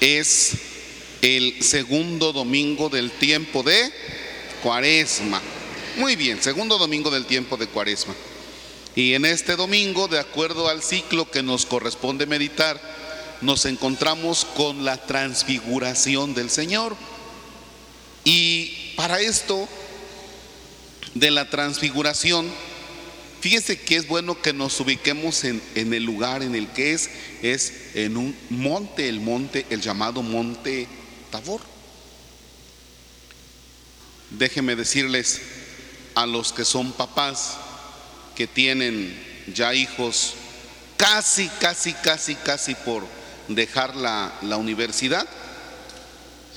es el segundo domingo del tiempo de Cuaresma. Muy bien, segundo domingo del tiempo de Cuaresma. Y en este domingo, de acuerdo al ciclo que nos corresponde meditar, nos encontramos con la transfiguración del Señor. Y para esto de la transfiguración, fíjese que es bueno que nos ubiquemos en, en, el lugar en el que es, es en un monte, el monte, el llamado monte Tabor. Déjenme decirles a los que son papás, que tienen ya hijos casi, casi, casi, casi por dejar la, la universidad,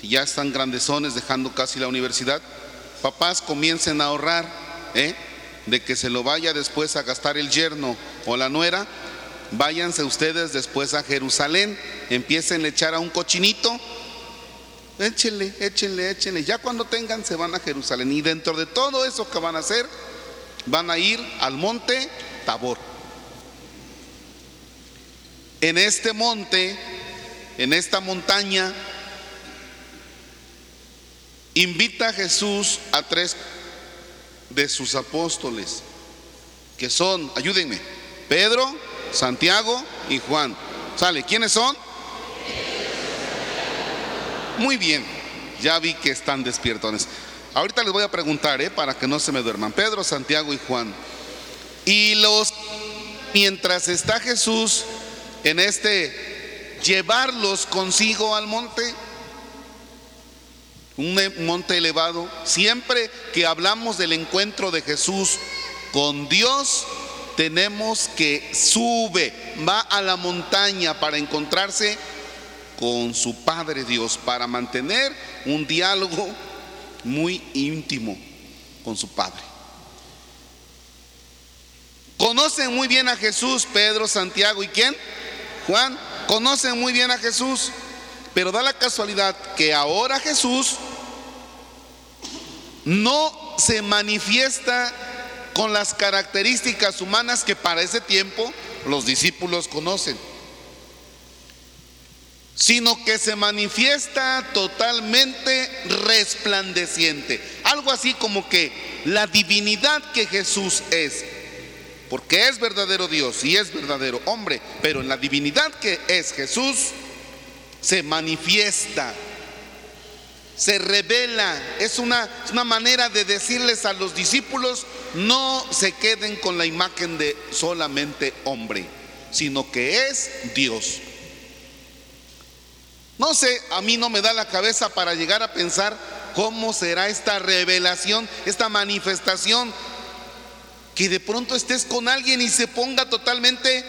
si ya están grandezones dejando casi la universidad, papás comiencen a ahorrar, ¿eh? De que se lo vaya después a gastar el yerno o la nuera, váyanse ustedes después a Jerusalén, empiecen a echar a un cochinito, échenle, échenle, échenle, ya cuando tengan se van a Jerusalén y dentro de todo eso que van a hacer, van a ir al monte Tabor. En este monte, en esta montaña, invita a Jesús a tres de sus apóstoles, que son, ayúdenme, Pedro, Santiago y Juan. ¿Sale? ¿Quiénes son? Muy bien, ya vi que están despiertones. Ahorita les voy a preguntar, ¿eh? para que no se me duerman. Pedro, Santiago y Juan. Y los, mientras está Jesús en este, llevarlos consigo al monte, un monte elevado, siempre que hablamos del encuentro de Jesús con Dios, tenemos que sube, va a la montaña para encontrarse con su Padre Dios, para mantener un diálogo muy íntimo con su Padre. Conocen muy bien a Jesús, Pedro, Santiago y quién? Juan. Conocen muy bien a Jesús, pero da la casualidad que ahora Jesús no se manifiesta con las características humanas que para ese tiempo los discípulos conocen, sino que se manifiesta totalmente resplandeciente, algo así como que la divinidad que Jesús es, porque es verdadero Dios y es verdadero hombre, pero en la divinidad que es Jesús se manifiesta se revela. Es una, una, manera de decirles a los discípulos, no se queden con la imagen de solamente hombre, sino que es Dios. No sé, a mí no me da la cabeza para llegar a pensar cómo será esta revelación, esta manifestación, que de pronto estés con alguien y se ponga totalmente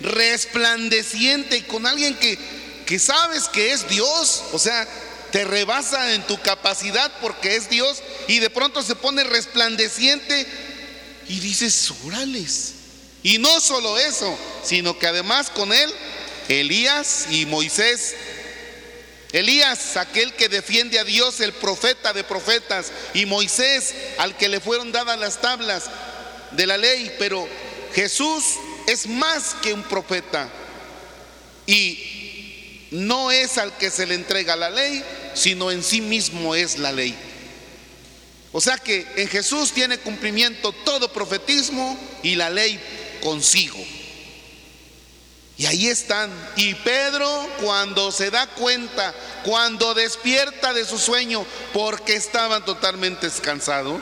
resplandeciente con alguien que, que sabes que es Dios. O sea, te rebasa en tu capacidad porque es Dios y de pronto se pone resplandeciente y dices, órales. Y no solo eso, sino que además con él, Elías y Moisés. Elías, aquel que defiende a Dios, el profeta de profetas, y Moisés, al que le fueron dadas las tablas de la ley, pero Jesús es más que un profeta. Y no es al que se le entrega la ley, sino en sí mismo es la ley. O sea que en Jesús tiene cumplimiento todo profetismo y la ley consigo. Y ahí están. Y Pedro cuando se da cuenta, cuando despierta de su sueño, porque estaban totalmente descansados,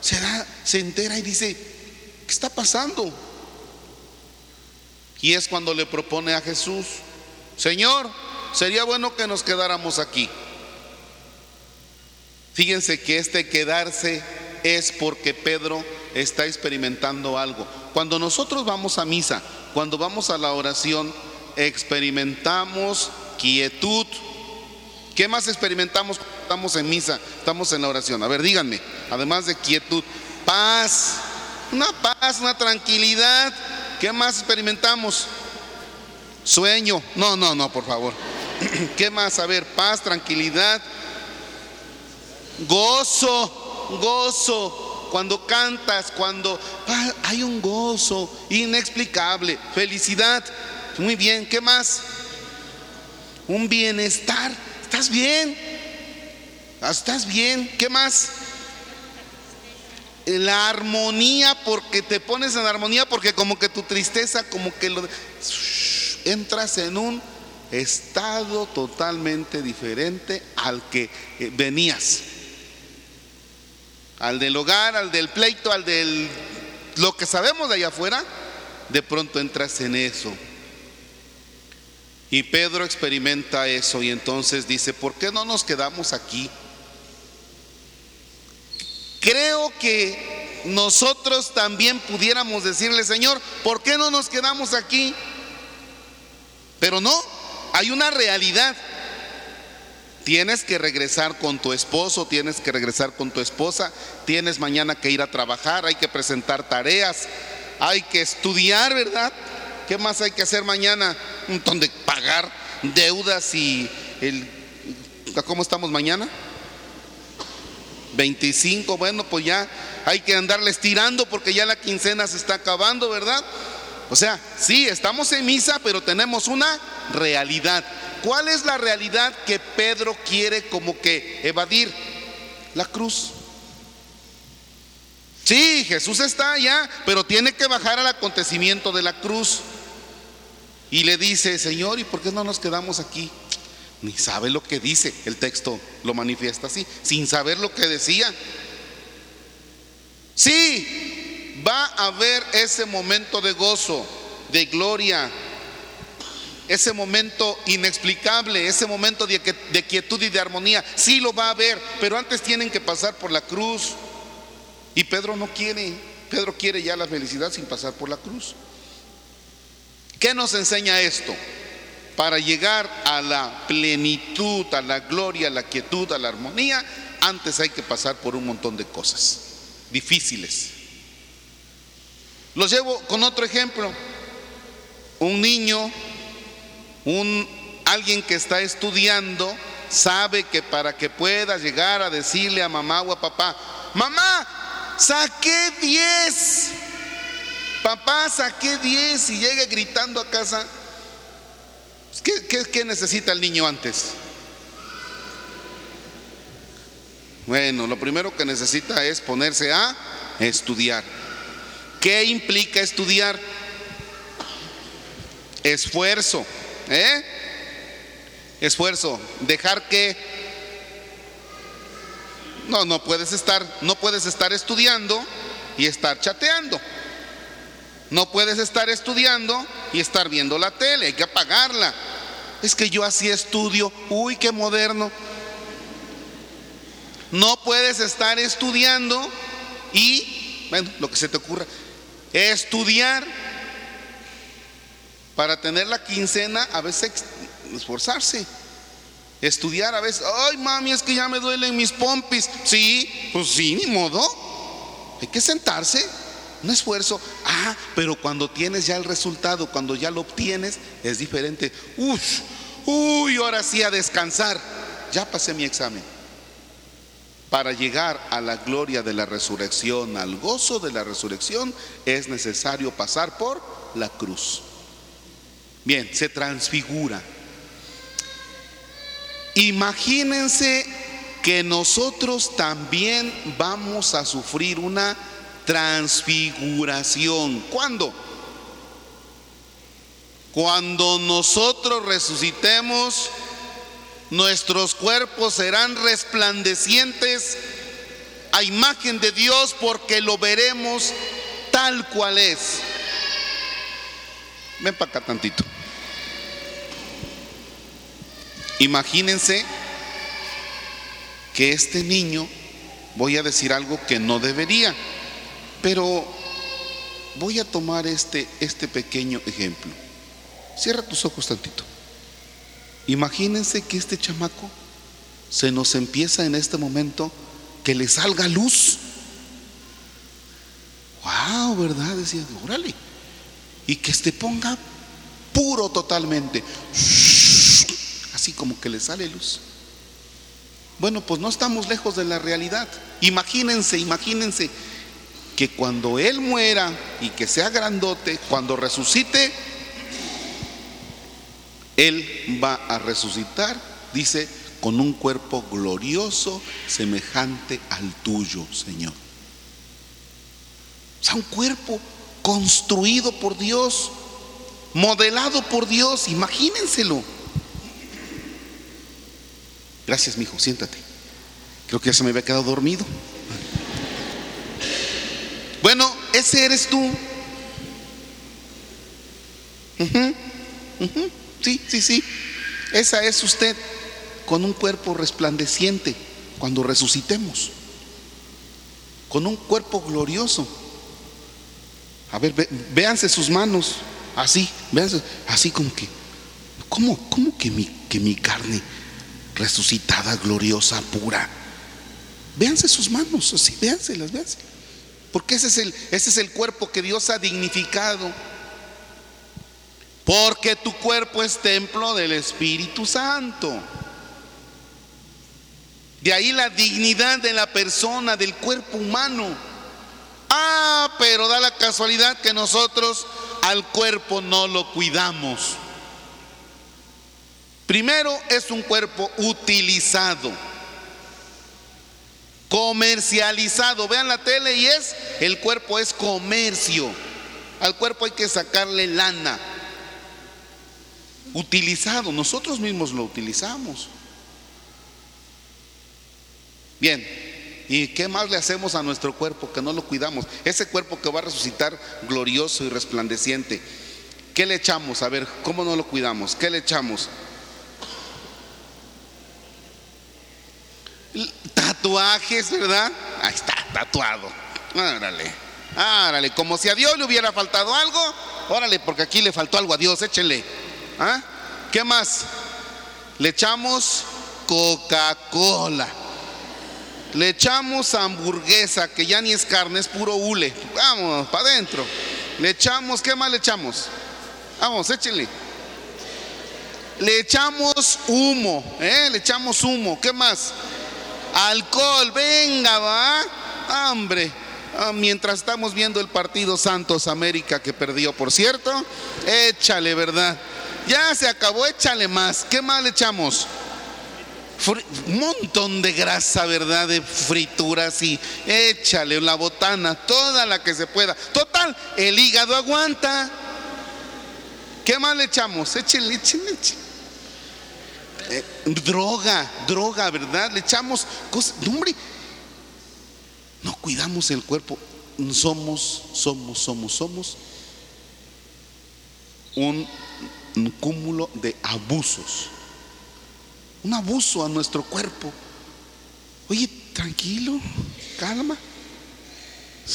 se, da, se entera y dice, ¿qué está pasando? Y es cuando le propone a Jesús, Señor, sería bueno que nos quedáramos aquí. Fíjense que este quedarse es porque Pedro está experimentando algo. Cuando nosotros vamos a misa, cuando vamos a la oración, experimentamos quietud. ¿Qué más experimentamos cuando estamos en misa? Estamos en la oración. A ver, díganme, además de quietud, paz, una paz, una tranquilidad. ¿Qué más experimentamos? Sueño. No, no, no, por favor. ¿Qué más? A ver, paz, tranquilidad, Gozo, gozo. Cuando cantas, cuando ah, hay un gozo inexplicable, felicidad. Muy bien, ¿qué más? un bienestar. ¿Estás bien? ¿Estás bien? ¿Qué más? La armonía, porque te pones en armonía, porque como que tu tristeza, como que lo, entras en un estado totalmente diferente al que eh, venías. Al del hogar, al del pleito, al del lo que sabemos de allá afuera, de pronto entras en eso. Y Pedro experimenta eso y entonces dice, ¿por qué no nos quedamos aquí? Creo que nosotros también pudiéramos decirle, Señor, ¿por qué no nos quedamos aquí? Pero no, hay una realidad. Tienes que regresar con tu esposo, tienes que regresar con tu esposa, tienes mañana que ir a trabajar, hay que presentar tareas, hay que estudiar, ¿verdad? ¿Qué más hay que hacer mañana? Un montón de pagar deudas y el... ¿Cómo estamos mañana? 25, bueno, pues ya hay que andarles tirando porque ya la quincena se está acabando, ¿verdad? O sea, sí, estamos en misa, pero tenemos una realidad. ¿Cuál es la realidad que Pedro quiere como que evadir? La cruz. Sí, Jesús está allá, pero tiene que bajar al acontecimiento de la cruz. Y le dice, Señor, ¿y por qué no nos quedamos aquí? Ni sabe lo que dice, el texto lo manifiesta así, sin saber lo que decía. Sí, va a haber ese momento de gozo, de gloria, ese momento inexplicable, ese momento de, quietud y de armonía. Sí lo va a haber, pero antes tienen que pasar por la cruz. Y Pedro no quiere, Pedro quiere ya la felicidad sin pasar por la cruz. ¿Qué nos enseña esto? Para llegar a la plenitud, a la gloria, a la quietud, a la armonía, antes hay que pasar por un montón de cosas difíciles. Los llevo con otro ejemplo. Un niño, un alguien que está estudiando, sabe que para que pueda llegar a decirle a mamá o a papá, mamá, saqué 10. Papá, saqué 10 y llega gritando a casa. ¿Qué, qué necesita el niño antes? Bueno, lo primero que necesita es ponerse a estudiar. ¿Qué implica estudiar? Esfuerzo, ¿eh? Esfuerzo, dejar que no, no puedes estar, no puedes estar estudiando y estar chateando. No puedes estar estudiando y estar viendo la tele, hay que apagarla. Es que yo así estudio, uy, qué moderno. No puedes estar estudiando y, bueno, lo que se te ocurra, Estudiar para tener la quincena, a veces esforzarse. Estudiar a veces, ay mami, es que ya me duelen mis pompis. Sí, pues sí, ni modo. Hay que sentarse, un esfuerzo. Ah, pero cuando tienes ya el resultado, cuando ya lo obtienes, es diferente. Uf, uy, ahora sí a descansar. Ya pasé mi examen para llegar a la gloria de la resurrección, al gozo de la resurrección, es necesario pasar por la cruz. Bien, se transfigura. Imagínense que nosotros también vamos a sufrir una transfiguración. ¿Cuándo? Cuando nosotros resucitemos Nuestros cuerpos serán resplandecientes a imagen de Dios porque lo veremos tal cual es. Ven para acá tantito. Imagínense que este niño, voy a decir algo que no debería, pero voy a tomar este, este pequeño ejemplo. Cierra tus ojos tantito. Imagínense que este chamaco se nos empieza en este momento que le salga luz. Wow, ¿verdad? Decía, órale. Y que se ponga puro totalmente. Así como que le sale luz. Bueno, pues no estamos lejos de la realidad. Imagínense, imagínense que cuando Él muera y que sea grandote, cuando resucite, Él va a resucitar, dice, con un cuerpo glorioso semejante al tuyo, Señor. O sea, un cuerpo construido por Dios, modelado por Dios, imagínenselo. Gracias, mi hijo, siéntate. Creo que ya se me había quedado dormido. Bueno, ese eres tú. Sí, sí, sí. Esa es usted con un cuerpo resplandeciente cuando resucitemos. Con un cuerpo glorioso. A ver, véanse sus manos. Así, véanse, así como que, ¿cómo, cómo que, mi, que mi carne resucitada, gloriosa, pura? Véanse sus manos, así, véanselas, véanse. Porque ese es, el, ese es el cuerpo que Dios ha dignificado. Porque tu cuerpo es templo del Espíritu Santo. De ahí la dignidad de la persona, del cuerpo humano. Ah, pero da la casualidad que nosotros al cuerpo no lo cuidamos. Primero es un cuerpo utilizado, comercializado. Vean la tele y es, el cuerpo es comercio. Al cuerpo hay que sacarle lana. Utilizado, nosotros mismos lo utilizamos. Bien, ¿y qué más le hacemos a nuestro cuerpo que no lo cuidamos? Ese cuerpo que va a resucitar glorioso y resplandeciente. ¿Qué le echamos? A ver, ¿cómo no lo cuidamos? ¿Qué le echamos? Tatuajes, ¿verdad? Ahí está, tatuado. Árale, árale, como si a Dios le hubiera faltado algo. Órale, porque aquí le faltó algo a Dios, échenle. ¿Ah? ¿Qué más? Le echamos Coca-Cola. Le echamos hamburguesa, que ya ni es carne, es puro hule. Vamos, para adentro. Le echamos, ¿qué más le echamos? Vamos, échenle. Le echamos humo, ¿eh? Le echamos humo. ¿Qué más? Alcohol, venga, va. Hambre. Ah, mientras estamos viendo el partido Santos América que perdió, por cierto, échale, ¿verdad? Ya se acabó, échale más. ¿Qué más le echamos? un montón de grasa, ¿verdad? De frituras y échale la botana, toda la que se pueda. Total, el hígado aguanta. ¿Qué más le echamos? Échenle, échenle, échenle. Eh, droga, droga, ¿verdad? Le echamos cosas. Hombre, no cuidamos el cuerpo. Somos, somos, somos, somos un cúmulo de abusos un abuso a nuestro cuerpo. Oye, tranquilo, calma.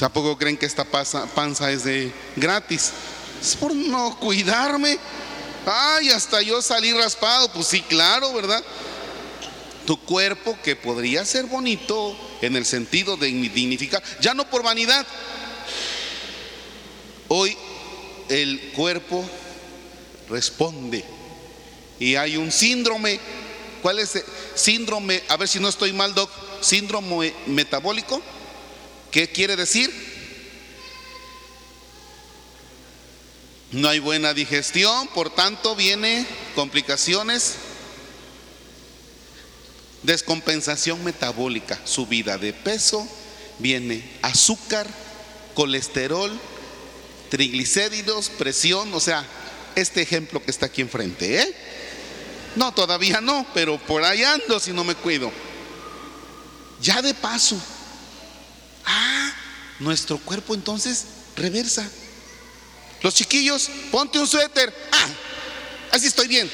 ¿A poco creen que esta panza es de gratis? Es por no cuidarme. Ay, hasta yo salí raspado. Pues sí, claro, ¿verdad? Tu cuerpo que podría ser bonito en el sentido de dignificar, ya no por vanidad. Hoy el cuerpo responde y hay un síndrome ¿Cuál es el síndrome? A ver si no estoy mal, doc. Síndrome metabólico. ¿Qué quiere decir? No hay buena digestión, por tanto viene complicaciones, descompensación metabólica, subida de peso, viene azúcar, colesterol, triglicéridos, presión, o sea, este ejemplo que está aquí enfrente, ¿eh? No, todavía no, pero por ahí ando si no me cuido. Ya de paso. Ah, nuestro cuerpo entonces reversa. Los chiquillos, ponte un suéter. Ah, así estoy bien.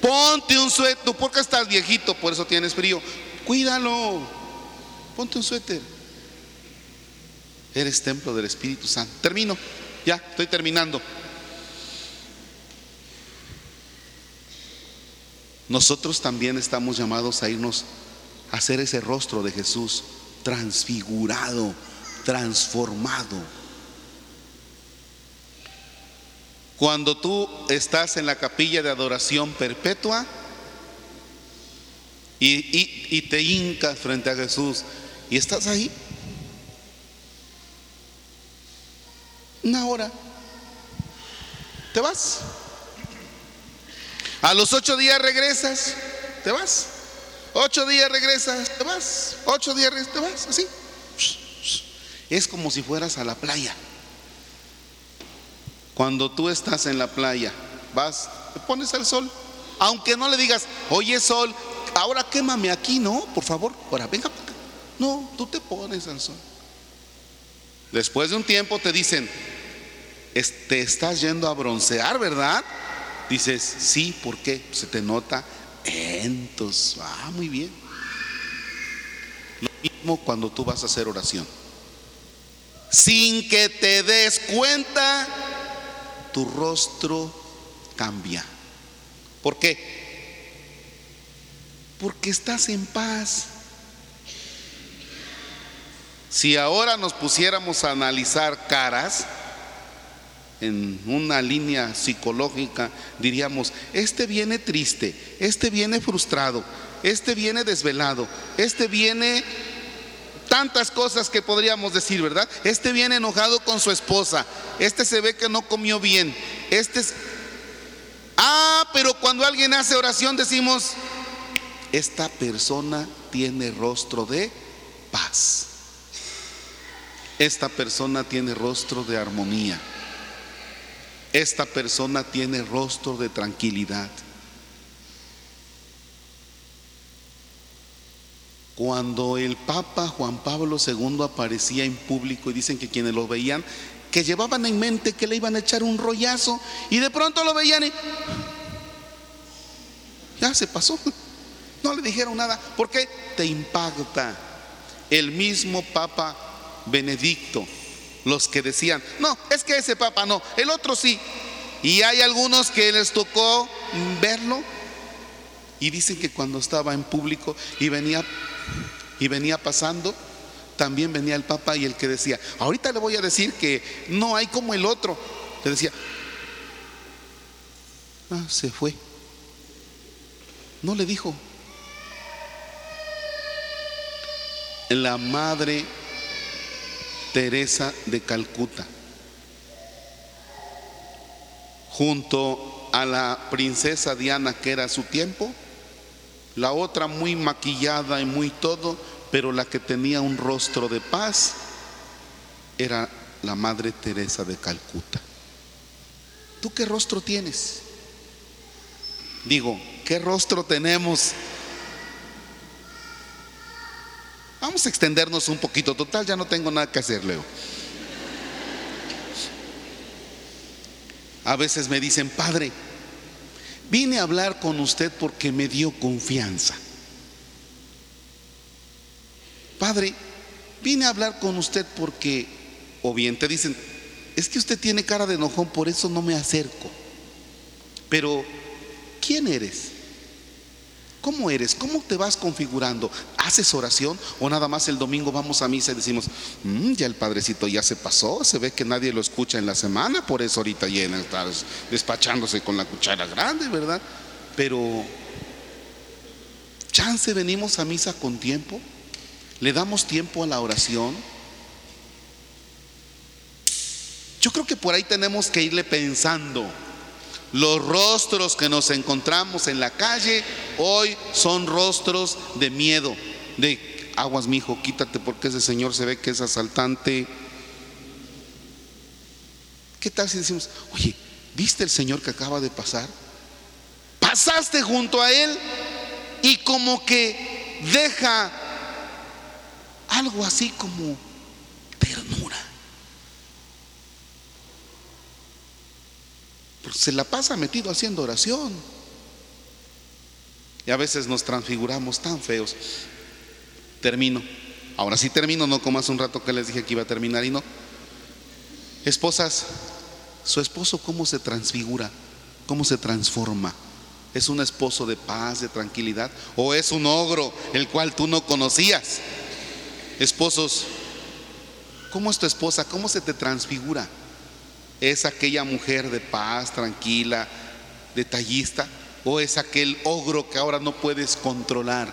Ponte un suéter, porque estás viejito, por eso tienes frío. Cuídalo. Ponte un suéter. Eres templo del Espíritu Santo. Termino. Ya, estoy terminando. Nosotros también estamos llamados a irnos a hacer ese rostro de Jesús transfigurado, transformado. Cuando tú estás en la capilla de adoración perpetua y, te hincas frente a Jesús y estás ahí, una hora, te vas. A los ocho días regresas, te vas. Ocho días regresas, te vas. Ocho días regresas, te vas, así. Es como si fueras a la playa. Cuando tú estás en la playa, vas, te pones al sol. Aunque no le digas, oye sol, ahora quémame aquí, no, por favor, ahora venga. No, tú te pones al sol. Después de un tiempo te dicen, te estás yendo a broncear, ¿verdad? Dices, sí, ¿por qué? Se te nota entonces, ah, muy bien. Lo mismo cuando tú vas a hacer oración. Sin que te des cuenta, tu rostro cambia. ¿Por qué? Porque estás en paz. Si ahora nos pusiéramos a analizar caras, en una línea psicológica, diríamos, este viene triste, este viene frustrado, este viene desvelado, este viene tantas cosas que podríamos decir, ¿verdad? Este viene enojado con su esposa, este se ve que no comió bien, este es... Ah, pero cuando alguien hace oración decimos, esta persona tiene rostro de paz. Esta persona tiene rostro de armonía esta persona tiene rostro de tranquilidad. Cuando el Papa Juan Pablo II aparecía en público y dicen que quienes lo veían, que llevaban en mente que le iban a echar un rollazo y de pronto lo veían y ya se pasó. No le dijeron nada. porque Te impacta. El mismo Papa Benedicto los que decían, no, es que ese papa no, el otro sí. Y hay algunos que les tocó verlo y dicen que cuando estaba en público y venía y venía pasando, también venía el papa y el que decía, ahorita le voy a decir que no hay como el otro. Le decía, ah, se fue. No le dijo. La madre Teresa de Calcuta, junto a la princesa Diana, que era su tiempo, la otra muy maquillada y muy todo, pero la que tenía un rostro de paz era la Madre Teresa de Calcuta. ¿Tú qué rostro tienes? Digo, ¿qué rostro tenemos Vamos a extendernos un poquito. Total, ya no tengo nada que hacer, Leo. A veces me dicen, Padre, vine a hablar con usted porque me dio confianza. Padre, vine a hablar con usted porque, o bien te dicen, es que usted tiene cara de enojón, por eso no me acerco. Pero, ¿quién eres? ¿Cómo eres? ¿Cómo te vas configurando? ¿Haces oración o nada más el domingo vamos a misa y decimos, mm, ya el padrecito ya se pasó, se ve que nadie lo escucha en la semana, por eso ahorita llena, está despachándose con la cuchara grande, ¿verdad? Pero, chance, venimos a misa con tiempo, le damos tiempo a la oración. Yo creo que por ahí tenemos que irle pensando. Los rostros que nos encontramos en la calle hoy son rostros de miedo, de aguas, mi hijo, quítate porque ese señor se ve que es asaltante. ¿Qué tal si decimos, oye, ¿viste el señor que acaba de pasar? Pasaste junto a él y como que deja algo así como se la pasa metido haciendo oración. Y a veces nos transfiguramos tan feos. Termino. Ahora sí termino, no como hace un rato que les dije que iba a terminar y no. Esposas, su esposo cómo se transfigura, cómo se transforma. ¿Es un esposo de paz, de tranquilidad? ¿O es un ogro el cual tú no conocías? Esposos, ¿cómo es tu esposa? ¿Cómo se te transfigura? ¿Es aquella mujer de paz, tranquila, detallista? ¿O es aquel ogro que ahora no puedes controlar?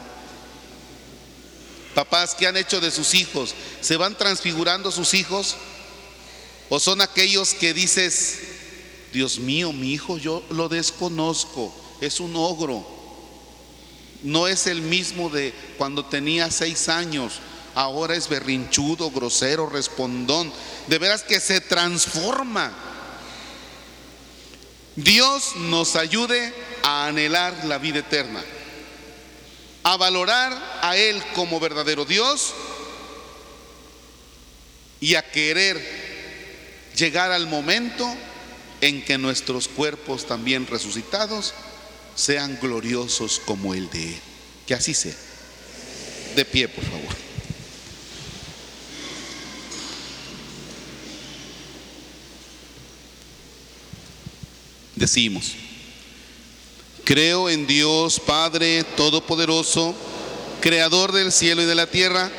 Papás, ¿qué han hecho de sus hijos? ¿Se van transfigurando sus hijos? ¿O son aquellos que dices, Dios mío, mi hijo yo lo desconozco, es un ogro. No es el mismo de cuando tenía seis años. Ahora es berrinchudo, grosero, respondón. De veras que se transforma. Dios nos ayude a anhelar la vida eterna, a valorar a Él como verdadero Dios y a querer llegar al momento en que nuestros cuerpos también resucitados sean gloriosos como el de Él. Que así sea. De pie, por favor. Decimos, creo en Dios Padre Todopoderoso, Creador del cielo y de la tierra.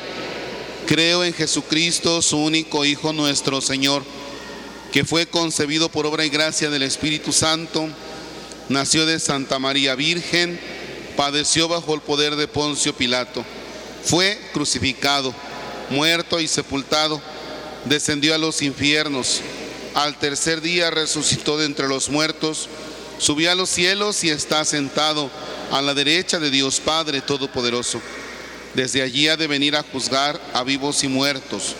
Creo en Jesucristo, su único Hijo nuestro Señor, que fue concebido por obra y gracia del Espíritu Santo, nació de Santa María Virgen, padeció bajo el poder de Poncio Pilato, fue crucificado, muerto y sepultado, descendió a los infiernos al tercer día resucitó de entre los muertos, subió a los cielos y está sentado a la derecha de Dios Padre Todopoderoso. Desde allí ha de venir a juzgar a vivos y muertos.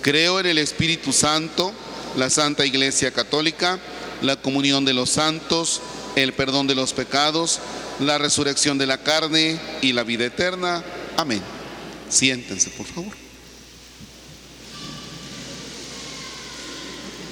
Creo en el Espíritu Santo, la Santa Iglesia Católica, la comunión de los santos, el perdón de los pecados, la resurrección de la carne y la vida eterna. Amén. Siéntense, por favor.